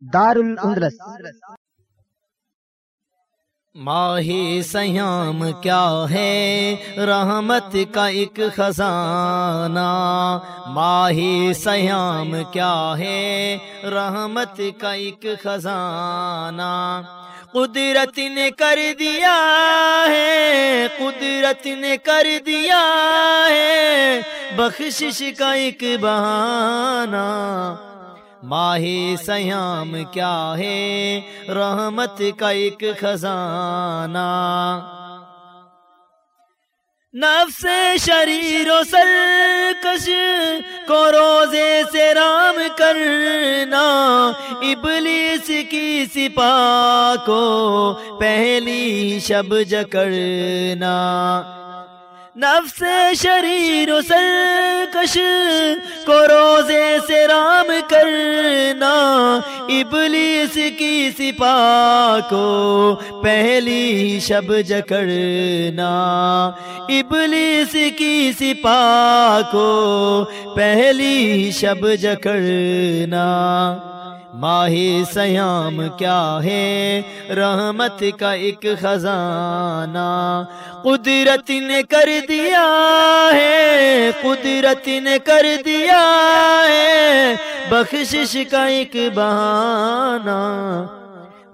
دار الاندلس ماہی سیام کیا ہے؟ رحمت کا ایک خزانہ۔ ماہی سیام کیا ہے؟ رحمت کا ایک خزانہ۔ قدرت نے کر دیا ہے، قدرت نے کر دیا ہے، بخشش کا ایک بہانہ۔ ماہی سیام کیا ہے؟ رحمت کا ایک خزانہ۔ نفس شریر و سرکش کو روزے سے رام کرنا، ابلیس کی سپاہ کو پہلی شب جکڑنا۔ نفس شریر و سرکش کو روزے سے رام کرنا، ابلیس کی سپاہ کو پہلی شب جکڑنا۔ ابلیس کی سپاہ کو پہلی شب جکڑنا۔ ماہی سیام کیا ہے؟ رحمت کا ایک خزانہ قدرت نے کر دیا ہے، قدرت نے کر دیا ہے، بخشش کا ایک بہانہ۔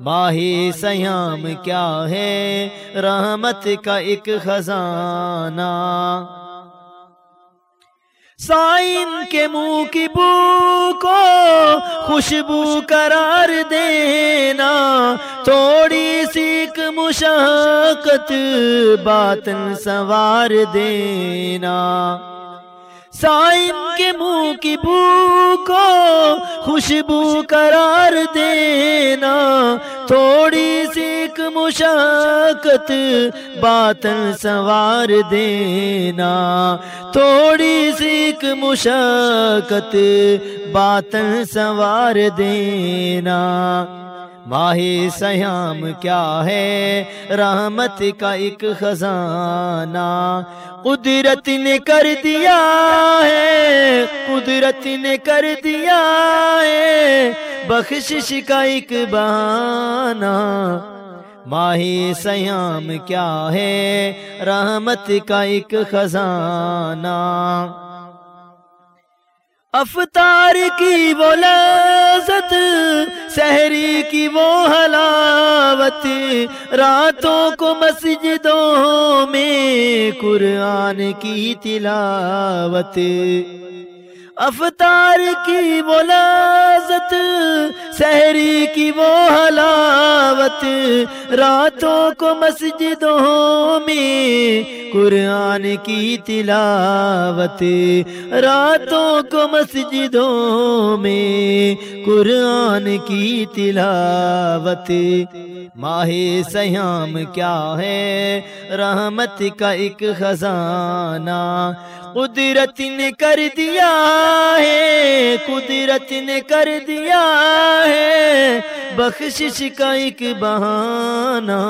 ماہی سیام کیا ہے؟ رحمت کا ایک خزانہ۔ سائن کے منہ کی بو کو خوشبو قرار دینا تھوڑی سیک مشقت باطن سوار دینا۔ سائن کے منہ کی بو کو خوشبو قرار دینا، تھوڑی سیکھ مشقت باطن سوار دینا۔ تھوڑی سیکھ مشقت باطن سوار دینا۔ ماہی سیام کیا ہے؟ رحمت کا ایک خزانہ قدرت نے کر دیا ہے، قدرت نے کر دیا ہے، بخشش کا ایک بہانہ۔ ماہی سیام کیا ہے؟ رحمت کا ایک خزانہ۔ افطار کی وہ لذت، سحری کی وہ حلاوت، راتوں کو مسجدوں میں قرآن کی تلاوت۔ افطار کی وہ لذت سحری کی وہ حلاوت، راتوں کو مسجدوں میں قرآن کی تلاوت، راتوں کو مسجدوں میں قرآن کی تلاوت۔ ماہ سیام کیا ہے؟ رحمت کا ایک خزانہ۔ قدرت نے کر دیا ہے قدرت نے کر دیا ہے۔ بخشش کا ایک بہانہ،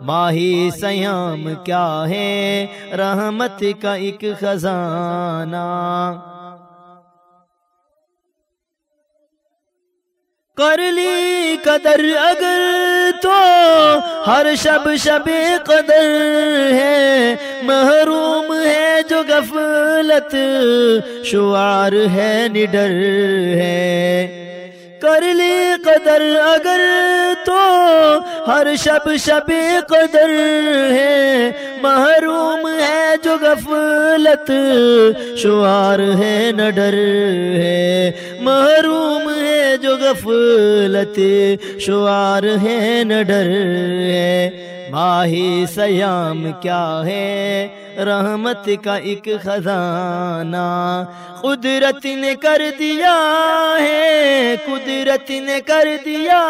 ماہی سیام کیا ہے؟ رحمت کا ایک خزانہ۔ کر لی قدر اگر تو ہر شب شب قدر ہے محروم ہے جو غفلت شعار ہے نڈر ہے کر لی قدر اگر تو ہر شب شب قدر ہے محروم ہے جو غفلت، شعار ہے نہ ڈر ہے۔ محروم ہے جو غفلت، شعار ہے نہ ڈر ہے۔ ماہی سیام کیا ہے؟ رحمت کا ایک خزانہ۔ قدرت نے کر دیا ہے، قدرت نے کر دیا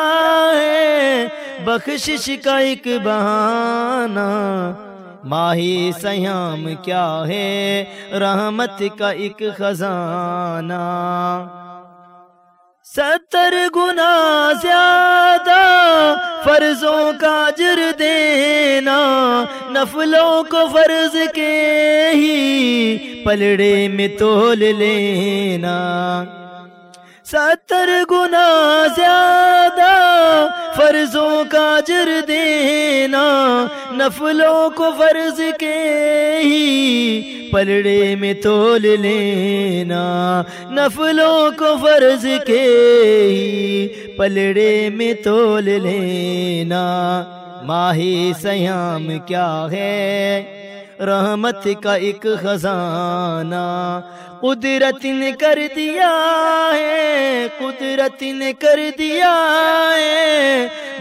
ہے۔ بخشش کا ایک بہانہ۔ ماہی سیام کیا ہے؟ رحمت کا ایک خزانہ۔ ستر گنا زیادہ فرضوں کا جر دینا، نفلوں کو فرض کے ہی پلڑے میں تول لینا۔ ستر گنا زیادہ فرضوں کا جر دینا، نفلوں کو فرض کے ہی پلڑے میں تول لینا، نفلوں کو فرض کے ہی پلڑے میں تول لینا۔ ماہی سیام کیا ہے؟ رحمت کا ایک خزانہ۔ قدرت نے کر دیا ہے قدرت نے کر دیا ہے۔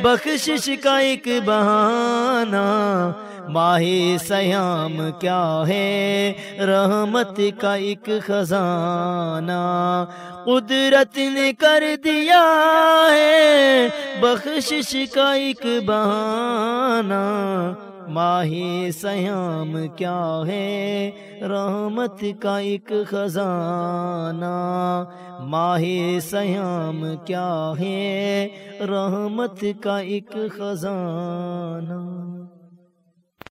بخشش کا ایک بہانہ، ماہ سیام کیا ہے؟ رحمت کا ایک خزانہ۔ قدرت نے کر دیا ہے، بخشش کا ایک بہانہ۔ ماہی سیام کیا ہے؟ رحمت کا ایک خزانہ۔ ماہی سیام کیا ہے؟ رحمت کا ایک خزانہ۔